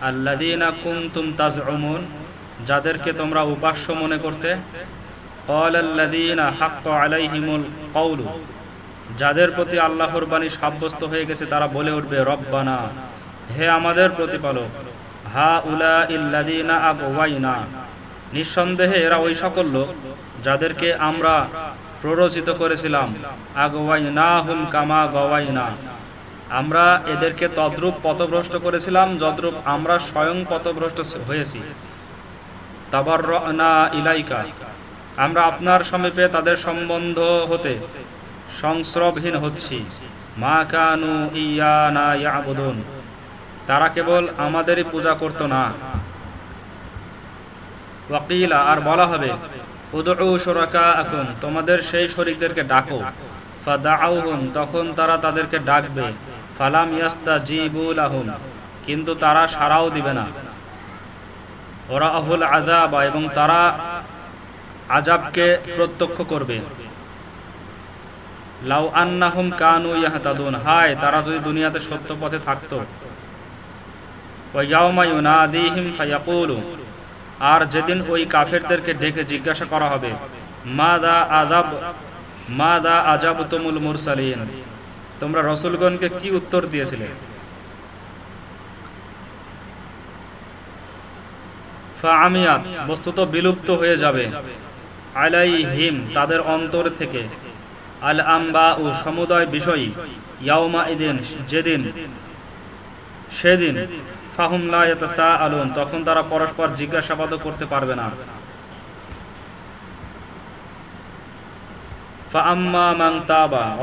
আল্লাদিনা তাজ তাজউমুন যাদেরকে তোমরা উপাস্য মনে করতে? আলাইহিমুল কওলু যাদের প্রতি আল্লাহর বাণী সাব্যস্ত হয়ে গেছে, তারা বলে উঠবে, রব্বানা, হে আমাদের প্রতিপালক হা উলা ইল্লাদিনা আগওয়াইনা নিঃসন্দেহে এরা ওই সকল লোক যাদেরকে আমরা প্ররোচিত করেছিলাম আগওয়াইনা হুম কামা গওয়াইনা। আমরা এদেরকে তদ্রূপ পথভ্রষ্ট করেছিলাম, যদ্রূপ আমরা স্বয়ং পথভ্রষ্ট হয়েছি। তাবার ইলাইকা। আমরা আপনার সমীপে তাদের সম্বন্ধ হতে সংস্রবহীন হচ্ছি। মা কানু ইয়ানা ইয়াবুদুন। তারা কেবল আমাদেরই পূজা করত না। ওয়াকিলা, আর বলা হবে, উদউ সুরাকা এখন তোমাদের সেই শরীরদেরকে ডাকো। ফাদাউহুম, তখন তারা তাদেরকে ডাকবে, ফালাম ইয়াস্তা জিবুল আহুম কিন্তু তারা সারাও দিবে না। ওরা অহুল আজাবা এবং তারা আজাবকে প্রত্যক্ষ করবে। লাউ আন্নাহুম কানু ইয়াহতাদুন। হায়, তারা যদি দুনিয়াতে সত্য পথে থাকতো। আর যেদিন ওই কাফেরদেরকে ডেকে জিজ্ঞাসা করা হবে মা দা আজাব মা দা আজাব তুমুল মুরসালিন? তোমরা রসুলগণকে কি উত্তর দিয়েছিলে? বস্তুত বিলুপ্ত হয়ে যাবে। আলাইহিম, তাদের অন্তর থেকে। আল আম্বা ও সমুদয় বিষয়ী, ইয়াউমা ইদিন, যেদিন, সেদিন, ফাহুম লা আলুন তখন তারা পরস্পর জিজ্ঞাসাবাদ করতে পারবে না।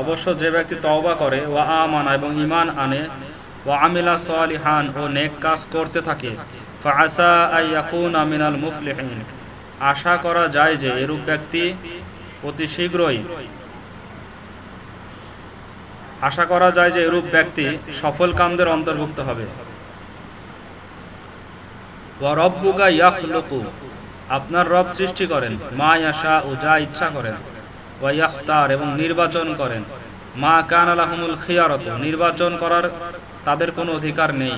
অবশ্য যে ব্যক্তি তওবা করে, ওয়া আমানা, এবং ইমান আনে, ওয়া আমিলা সালিহান, ও নেক কাজ করতে থাকে আশা করা যায় যে এরূপ ব্যক্তি অতি শীঘ্রই আশা করা যায় যে এরূপ ব্যক্তি সফল কামদের অন্তর্ভুক্ত হবে। আপনার রব সৃষ্টি করেন, মা ইয়াশা ও যা ইচ্ছা করেন। ওয়াইয়াখতার এবং নির্বাচন করেন। মা কান আলাহমুল খিয়ারত, নির্বাচন করার তাদের কোনো অধিকার নেই।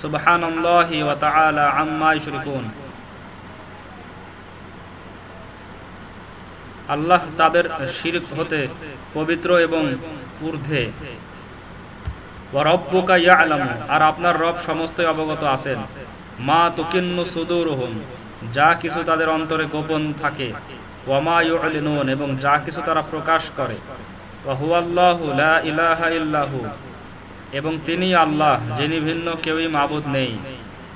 সুবহান ওয়া তাআলা আম্মা ইশরিকুন। আল্লাহ তাদের শিরক হতে পবিত্র এবং ঊর্ধ্বে। আর আপনার রব সমস্তই অবগত আছেন। মা তুকিন্নু সুদুরহুম। যা কিছু তাদের অন্তরে গোপন থাকে। এবং যা কিছু তারা প্রকাশ করে। এবং তিনি আল্লাহ, যিনি ভিন্ন কেউই মাবুদ নেই।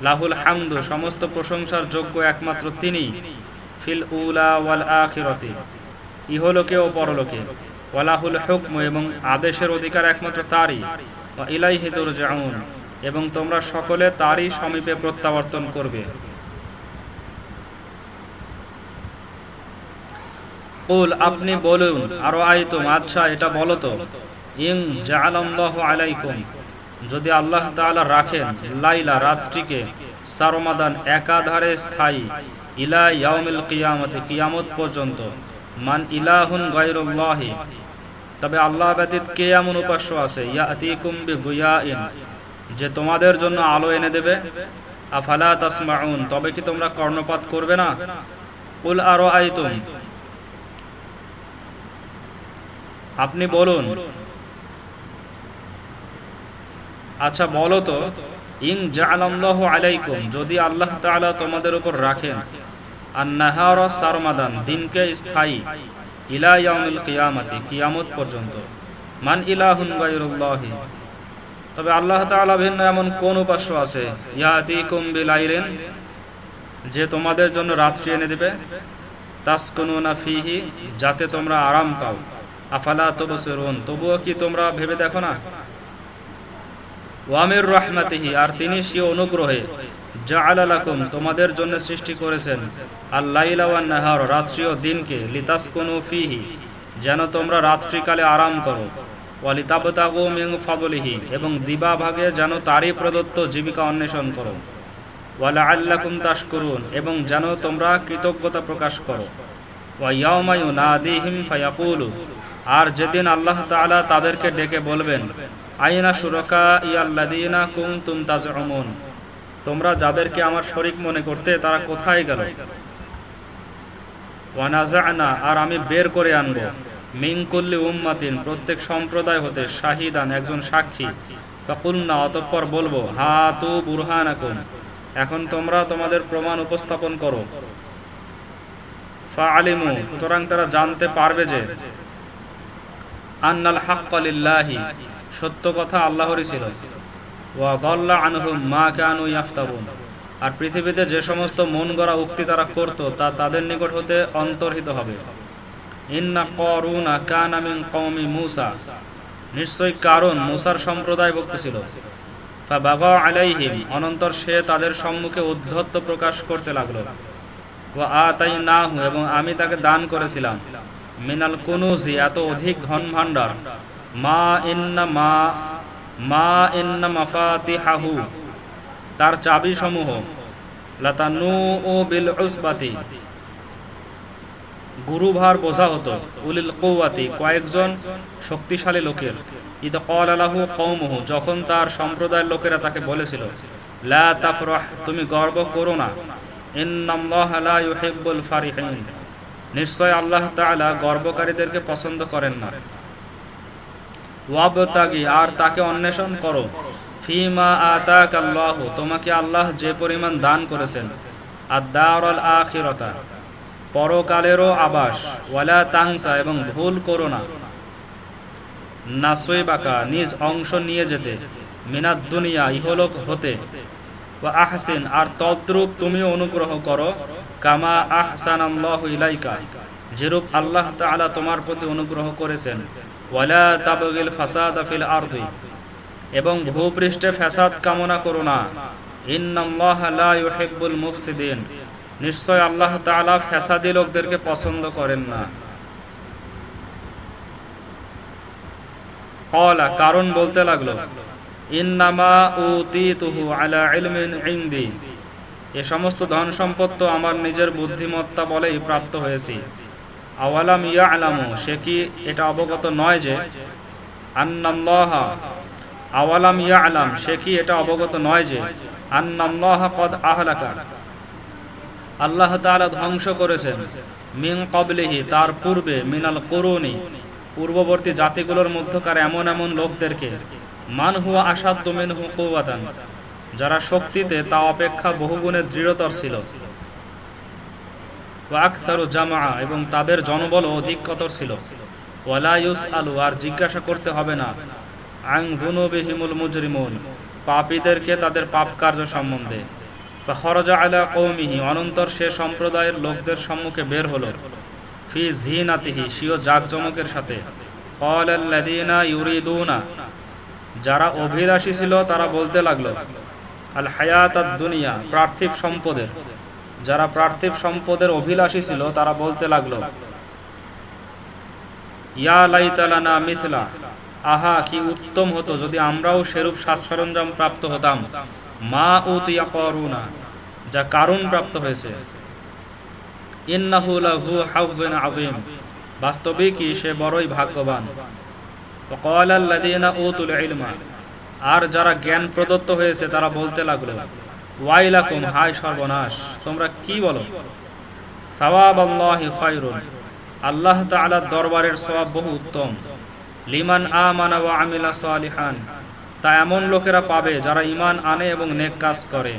লাহুল হামদু, সমস্ত প্রশংসার যোগ্য একমাত্র তিনি। ফিল উলা ওয়াল আখিরতি। ইহলোকে ও পরলোকে। ওয়ালাহুল হুকম এবং আদেশের অধিকার একমাত্র তারই। ইলাইহি তুরজাউন, এবং তোমরা সকলে তারই সমীপে প্রত্যাবর্তন করবে। কুল, আপনি বলুন আরও আইতুম আচ্ছা এটা বলো তো। ইং জাআলাল্লাহু আলাইকুম, যদি আল্লাহ তাআলা রাখেন লাইলা, রাত্রিকে, সারমাদান একাধারে স্থায়ী, ইলা ইয়াউমিল কিয়ামতে, কিয়ামত পর্যন্ত, মান ইলাহুন গায়রুল্লাহি তবে আল্লাহ ব্যতীত কে এমন উপাস্য আছে? যে তোমাদের জন্য আলো এনে দেবে। আফালা তাসমাউন। তবে কি তোমরা কর্ণপাত করবে না? কুল আরও আইতুম আপনি বলুন। আচ্ছা বলো তো। ইং জাআলাল্লাহু আলাইকুম। যদি আল্লাহ তাআলা তোমাদের উপর রাখেন। আর নাহার সারমাদান। দিনকে স্থায়ী। ইলা ইয়াউমিল কিয়ামাতি, কিয়ামত পর্যন্ত। মান ইলাহুন গায়রুল্লাহি। তবে আল্লাহ তাআলা ভিন্ন এমন কোন উপাস্য আছে? ইয়াতিকুম বিলাইলিন, যে তোমাদের জন্য রাত্রি এনে দেবে। তাসকুনুনা ফিহি, যাতে তোমরা আরাম পাও। আফালা তুবসিরুন, তবুও কি তোমরা ভেবে দেখো না? ওয়ামির রহমাতিহি, আর তিনি সে অনুগ্রহে লাকুম, তোমাদের জন্য সৃষ্টি করেছেন। ওয়ান নাহার রাত্রি ও দিনকে, লিতাসকুনু ফিহি, যেন তোমরা রাত্রিকালে আরাম করো। ওয়ালিতাবতাগু মিন ফাদলিহি, এবং দিবা ভাগে যেন তারই প্রদত্ত জীবিকা অন্বেষণ করো। ওয়ালা আল্লাকুম তাশকুরুন, এবং যেন তোমরা কৃতজ্ঞতা প্রকাশ করো। ওয়া ইয়াউমা ইউনাদিহিম ফায়াকুলু, আর যেদিন আল্লাহ তাআলা তাদেরকে ডেকে বলবেন, আইনা সুরকা ইয়াল্লাদিনা কুনতুম তাজউমুন তোমরা যাদেরকে আমার শরীক মনে করতে তারা কোথায় গেল? আর আমি বের করে আনব। মিনকুল্লি উম্মাতিন, প্রত্যেক সম্প্রদায় হতে শাহিদান, একজন সাক্ষী। ফাকুলনা, অতঃপর বলব হা তু বুরহানাকুম, এখন তোমরা তোমাদের প্রমাণ উপস্থাপন করো। তারা জানতে পারবে যে, আন্নাল হাক্কা লিল্লাহি সত্য কথা আল্লাহরই ছিল। আর পৃথিবীতে যে সমস্ত মন গড়া উক্তি তারা করত, তা তাদের নিকট হতে অন্তর্হিত হবে। ইন্না করুনা কানা মিন কওমি মূসা। নিশ্চয় কারণ মুসার সম্প্রদায় ভক্ত ছিল। আলাইহিম, অনন্তর সে তাদের সম্মুখে উদ্ধত্ত প্রকাশ করতে লাগল। ওয়া আতাইনাহু, এবং আমি তাকে দান করেছিলাম। মিনাল কুনুজি, এত অধিক ধন ভাণ্ডার মা ইন্না মা তার চাবি সমূহ গুরুভার বোঝা হতো, উলিল কৌয়াতি কয়েকজন শক্তিশালী লোকের। ইদ কল আলাহু কৌমহু যখন তার সম্প্রদায়ের লোকেরা তাকে বলেছিল তুমি গর্ব করো না। নিশ্চয় আল্লাহ গর্বকারীদেরকে পছন্দ করেন না। আর তাকে অন্বেষণ করো। তোমাকে আল্লাহ যে পরিমাণ দান করেছেন। পরকালেরও আবাস। ওয়ালা তাংসা এবং ভুল করো না। নিজ অংশ নিয়ে যেতে। মিনাদ দুনিয়া, ইহলোক হতে। ও আহসিন, আর তদ্রূপ তুমি অনুগ্রহ করো। কামা আহসান আল্লাহ ইলাইকা, যেরূপ আল্লাহ তাআলা তোমার প্রতি অনুগ্রহ করেছেন। এবং ভূপৃষ্ঠে ফ্যাসাদ কামনা করো না। নিশ্চয় আল্লাহ ফ্যাসাদি লোকদেরকে পছন্দ করেন না। কারণ বলতে লাগল এ সমস্ত ধন সম্পদ আমার নিজের বুদ্ধিমত্তা বলেই প্রাপ্ত হয়েছি। আওয়ালাম ইয়া আলামু সে কি এটা অবগত নয় যে আন্নাল্লাহ আওয়ালাম ইয়া আলাম সে কি এটা অবগত নয় যে আন্নাল্লাহ কদ আহলাকা? আল্লাহ তাআলা ধ্বংস করেছেন মিন কবলিহি তার পূর্বে, মিনাল করুনি, পূর্ববর্তী জাতিগুলোর মধ্যকার এমন এমন লোকদেরকে। মান হুয়া আসাদ তুমিন হু কুওয়াতান? যারা শক্তিতে তা অপেক্ষা বহুগুণে দৃঢ়তর ছিল। ওয়াকসারু জামা এবং তাদের জনবল অধিকতর ছিল। ওয়ালা ইউস আলু আর জিজ্ঞাসা করতে হবে না। আং জুনুবিহিমুল মুজরিমুন, পাপীদেরকে তাদের পাপ কার্য সম্বন্ধে। খরজা আলা কৌমিহি অনন্তর সে সম্প্রদায়ের লোকদের সম্মুখে বের হলো। ফি জিনাতিহি সিও জাকজমকের সাথে। কলাল্লাযীনা ইউরিদুনা, যারা অভিলাষী ছিল তারা বলতে লাগল, আল হায়াত দুনিয়া, পার্থিব সম্পদের। যারা পার্থিব সম্পদের অভিলাষী ছিল, তারা বলতে লাগল মিথলা, আহা, কি উত্তম হতো যদি আমরাও সেরূপ সাত সরঞ্জাম প্রাপ্ত হতাম। মা ও তিয়া যা কারণ প্রাপ্ত হয়েছে। বাস্তবিকই সে বড়ই ভাগ্যবান। আর যারা জ্ঞান প্রদত্ত হয়েছে, তারা বলতে লাগল ওয়াইলাকুম সর্বনাশ, তোমরা কি বলো? সওয়াব আল্লাহি খায়রুন। আল্লাহ তাআলার দরবারের সওয়াব বহু উত্তম। লিমান আমানা ওয়া আমিলা সালিহান। তা এমন লোকেরা পাবে যারা ইমান আনে এবং নেক কাজ করে।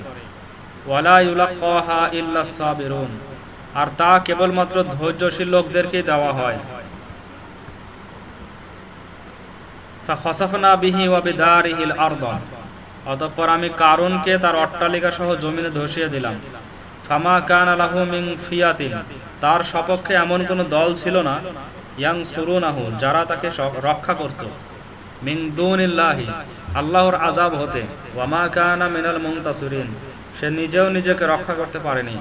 ওয়ালা ইউলাক্কাহা ইল্লা সাবিরুন। আর তা কেবলমাত্র ধৈর্যশীল লোকদেরকেই দেওয়া হয়। ফাখসাফনা বিহি ওয়া বিদারিহিল আরদ। অতঃপর আমি কারুনকে তার অট্টালিকা সহ জমিনে ধসিয়ে দিলাম। ফামা কান আলাহু মিং ফিয়াতিন। তার সপক্ষে এমন কোন দল ছিল না। ইয়াং সুরুনাহু, যারা তাকে রক্ষা করত। মিং দুনিল্লাহি, আল্লাহর আজাব হতে। ওয়ামা কানা মিনাল মুনতাসিরিন। সে নিজেও নিজেকে রক্ষা করতে পারেনি।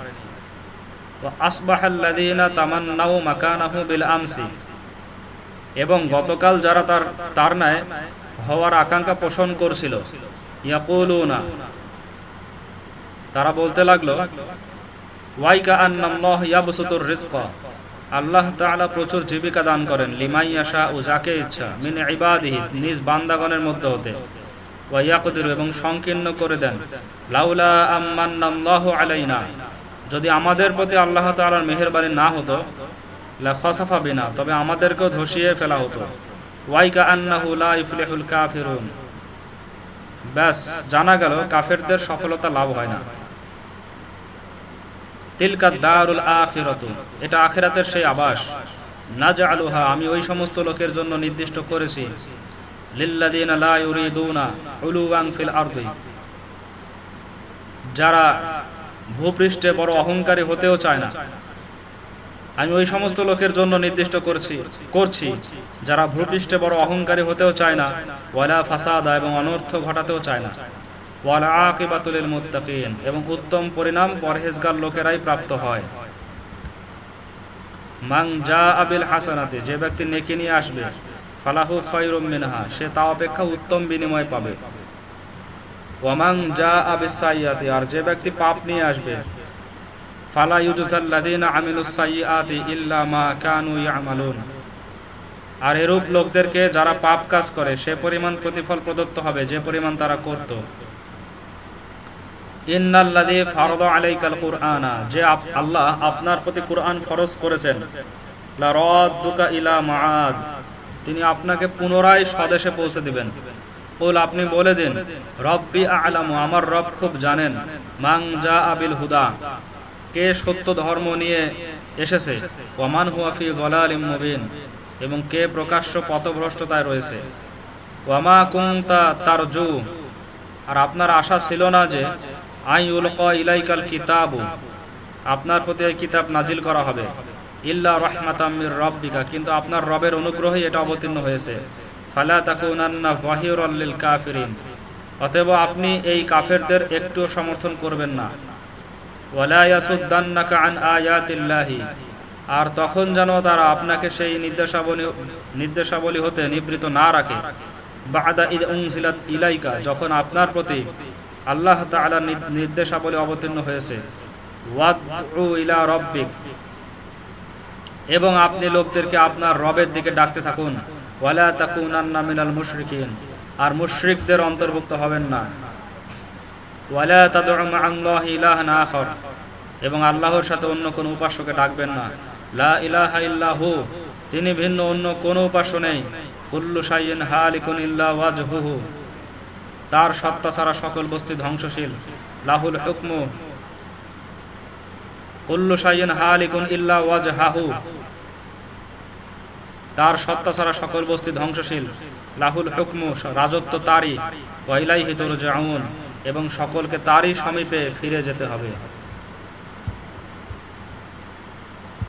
ওয়া আসবাহাল্লাযীনা তামান্নাউ মাকানাহু বিল আমসি। এবং গতকাল যারা তার তার ন্যায় হওয়ার আকাঙ্ক্ষা পোষণ করছিল ইয়াকুলুনা। তারা বলতে লাগল, ওয়াইকা আন্নাল্লাহ ইয়াবসুতুর রিজকা। আল্লাহ তাআলা প্রচুর জীবিকা দান করেন, লিমাই ও যাকে ইচ্ছা, মিন ইবাদিহি, নিজ বান্দাগণের মধ্যে হতে। এবং সংকীর্ণ করে দেন, লাউলা আলাইনা। যদি আমাদের প্রতি আল্লাহ তাআলার মেহেরবানি না হতো, লা বিনা, তবে আমাদেরকেও ধসিয়ে ফেলা হতো। ওয়াইকা আন্নাহু লা ইফলিহুল কাফিরুন। ব্যাস, জানা গেল কাফেরদের সফলতা লাভ হয় না। তিলকা দারুল আখিরাতু, এটা আখিরাতের সেই আবাস। নাজআলুহা, আমি ওই সমস্ত লোকের জন্য নির্দিষ্ট করেছি। যারা ভূপৃষ্ঠে বড় অহংকারী হতেও চায় না। আমি ওই সমস্ত লোকের জন্য নির্দিষ্ট করছি করছি, যারা ভূপৃষ্ঠে বড় অহংকারী হতেও চায় না, ওয়ালা ফাসাদা এবং অনর্থ ঘটাতেও চায় না। ওয়ালা আকিবাতুল মুত্তাকিন এবং উত্তম পরিণাম পরহেজগার লোকেরাই প্রাপ্ত হয়। মাং যা আবিল হাসানাতে, যে ব্যক্তি নেকি নিয়ে আসবে, ফালাহু খৈরুম মিনহা, সে তা অপেক্ষা উত্তম বিনিময় পাবে। ওয়ামাং যা আবিস সাইয়াতে, আর যে ব্যক্তি পাপ নিয়ে আসবে ফালা ইউজুজাল্লাযীনা আমিলুস সাইয়্যাতি ইল্লা মা কানু ইয়ামালুন। আর এরূপ লোকদেরকে যারা পাপ কাজ করে, সে পরিমাণ প্রতিফল প্রদত্ত হবে, যে পরিমাণ তারা করত। ইন্নাল্লাযী ফারাদা আলাইকাল কুরআনা, যে আল্লাহ আপনার প্রতি কুরআন ফরজ করেছেন। লা রাদ্দুকা ইলা মাআদ, তিনি আপনাকে পুনরায় স্বদেশে পৌঁছে দিবেন। কুল, আপনি বলে দিন, রব্বি আ'লামু আমার রব খুব জানেন। মাং যা আবিল হুদা কে সত্য ধর্ম নিয়ে এসেছে? ওমান হুয়া ফি যালালিম মুবিন। এবং কে প্রকাশ্য পথভ্রষ্টতায় রয়েছে? ওয়ামা তার জু আর আপনার আশা ছিল না যে আই উলকা ইলাইকাল কিতাবু। আপনার প্রতি এই কিতাব নাজিল করা হবে। ইল্লা রাহমাতাম মির রাব্বিকা। কিন্তু আপনার রবের অনুগ্রহে এটা অবতীর্ণ হয়েছে। ফালা তাকুনান্না লিল কাফিরিন। অতএব আপনি এই কাফেরদের একটুও সমর্থন করবেন না ওয়ালা ইয়াসুদ্দান্নাকা আন আয়াতিল্লাহি আর তখন যেন তারা আপনাকে সেই নির্দেশাবলী নির্দেশাবলী হতে নিবৃত না রাখে। ইলাইকা, যখন আপনার প্রতি আল্লাহ তাআলার নির- নির্দেশাবলী অবতীর্ণ হয়েছে। এবং আপনি লোকদেরকে আপনার রবের দিকে ডাকতে থাকুন। আর মুশরিকদের অন্তর্ভুক্ত হবেন না। ওয়ালা তাদউ মা'আল্লাহি ইলাহান আখর। এবং আল্লাহর সাথে অন্য কোন উপাস্যকে ডাকবেন না। লা ইলাহা ইল্লাহু, তিনি ভিন্ন, অন্য কোন উপাস্য নেই। কুল্লু হালিকুন ইল্লা ওয়াজহুহু। তার সত্তা ছাড়া সকল বস্তু ধ্বংসশীল। লাহুল হুকমু। কুল্লু শাইইন হালিকুন ইল্লা ওয়াজহাহু। তার সত্তা ছাড়া সকল বস্তু ধ্বংসশীল। লাহুল হুকমু, রাজত্ব তারই। ওয়াইলাইহি তুরজাউন। এবং সকলকে তারই সমীপে ফিরে যেতে হবে।